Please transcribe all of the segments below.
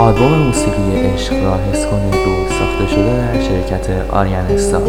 آلبوم موسیقی عشق را حس کنید. دو ساخته شده در شرکت آریان استار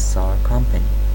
Nassau Company.